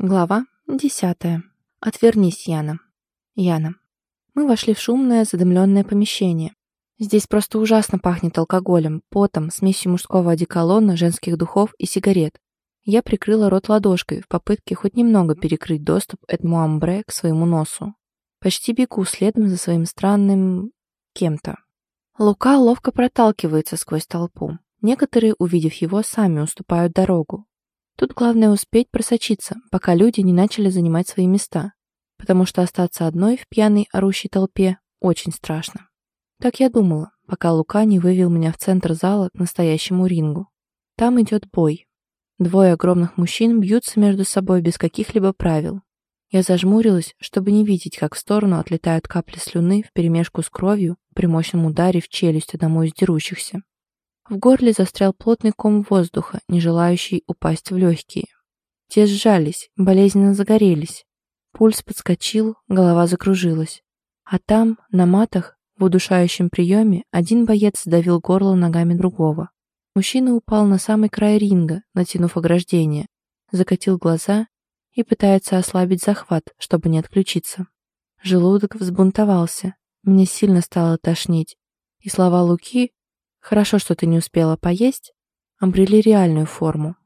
Глава десятая. Отвернись, Яна. Яна. Мы вошли в шумное, задымленное помещение. Здесь просто ужасно пахнет алкоголем, потом, смесью мужского одеколона, женских духов и сигарет. Я прикрыла рот ладошкой в попытке хоть немного перекрыть доступ этому амбре к своему носу. Почти бегу следом за своим странным... кем-то. Лука ловко проталкивается сквозь толпу. Некоторые, увидев его, сами уступают дорогу. Тут главное успеть просочиться, пока люди не начали занимать свои места, потому что остаться одной в пьяной орущей толпе очень страшно. Так я думала, пока Лука не вывел меня в центр зала к настоящему рингу. Там идет бой. Двое огромных мужчин бьются между собой без каких-либо правил. Я зажмурилась, чтобы не видеть, как в сторону отлетают капли слюны вперемешку с кровью при мощном ударе в челюсть одному из дерущихся. В горле застрял плотный ком воздуха, не желающий упасть в легкие. Те сжались, болезненно загорелись. Пульс подскочил, голова закружилась. А там, на матах, в удушающем приеме, один боец сдавил горло ногами другого. Мужчина упал на самый край ринга, натянув ограждение, закатил глаза и пытается ослабить захват, чтобы не отключиться. Желудок взбунтовался, мне сильно стало тошнить, и слова Луки Хорошо, что ты не успела поесть, обрели реальную форму.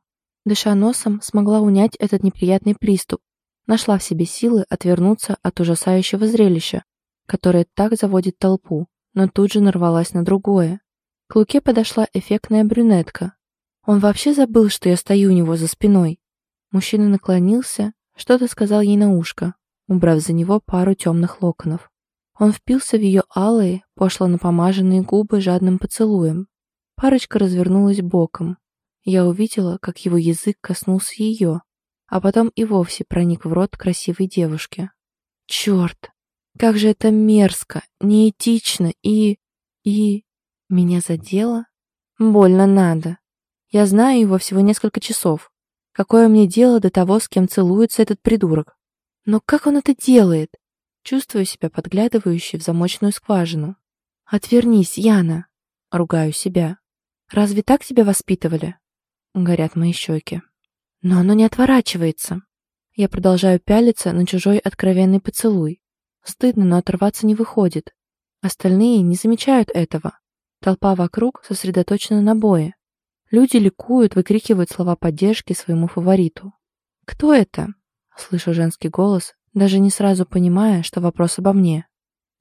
Дыша носом, смогла унять этот неприятный приступ, нашла в себе силы отвернуться от ужасающего зрелища, которое так заводит толпу, но тут же нарвалась на другое. К Луке подошла эффектная брюнетка. Он вообще забыл, что я стою у него за спиной. Мужчина наклонился, что-то сказал ей на ушко, убрав за него пару темных локонов. Он впился в ее алые, пошло напомаженные губы жадным поцелуем. Парочка развернулась боком. Я увидела, как его язык коснулся ее, а потом и вовсе проник в рот красивой девушки. Черт! Как же это мерзко, неэтично и... и... Меня задело? Больно надо. Я знаю его всего несколько часов. Какое мне дело до того, с кем целуется этот придурок? Но как он это делает? Чувствую себя подглядывающей в замочную скважину. «Отвернись, Яна!» Ругаю себя. «Разве так тебя воспитывали?» Горят мои щеки. Но оно не отворачивается. Я продолжаю пялиться на чужой откровенный поцелуй. Стыдно, но оторваться не выходит. Остальные не замечают этого. Толпа вокруг сосредоточена на бое. Люди ликуют, выкрикивают слова поддержки своему фавориту. «Кто это?» Слышу женский голос, даже не сразу понимая, что вопрос обо мне.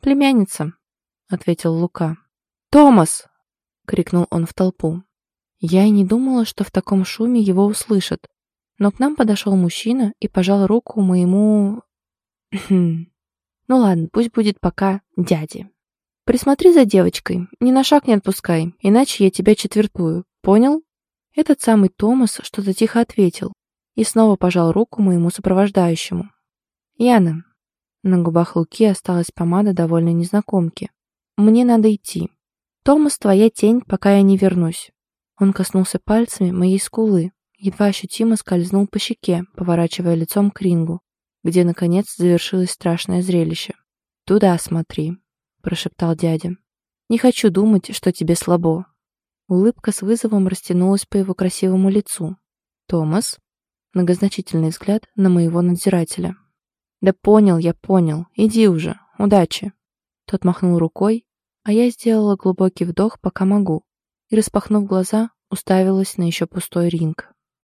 «Племянница», — ответил Лука. «Томас!» — крикнул он в толпу. Я и не думала, что в таком шуме его услышат, но к нам подошел мужчина и пожал руку моему... ну ладно, пусть будет пока дяде. Присмотри за девочкой, ни на шаг не отпускай, иначе я тебя четвертую, понял? Этот самый Томас что-то тихо ответил и снова пожал руку моему сопровождающему. «Яна». На губах Луки осталась помада довольной незнакомки. «Мне надо идти. Томас, твоя тень, пока я не вернусь». Он коснулся пальцами моей скулы, едва ощутимо скользнул по щеке, поворачивая лицом к рингу, где, наконец, завершилось страшное зрелище. «Туда смотри», — прошептал дядя. «Не хочу думать, что тебе слабо». Улыбка с вызовом растянулась по его красивому лицу. «Томас?» Многозначительный взгляд на моего надзирателя. «Да понял, я понял. Иди уже. Удачи». Тот махнул рукой, а я сделала глубокий вдох, пока могу, и, распахнув глаза, уставилась на еще пустой ринг.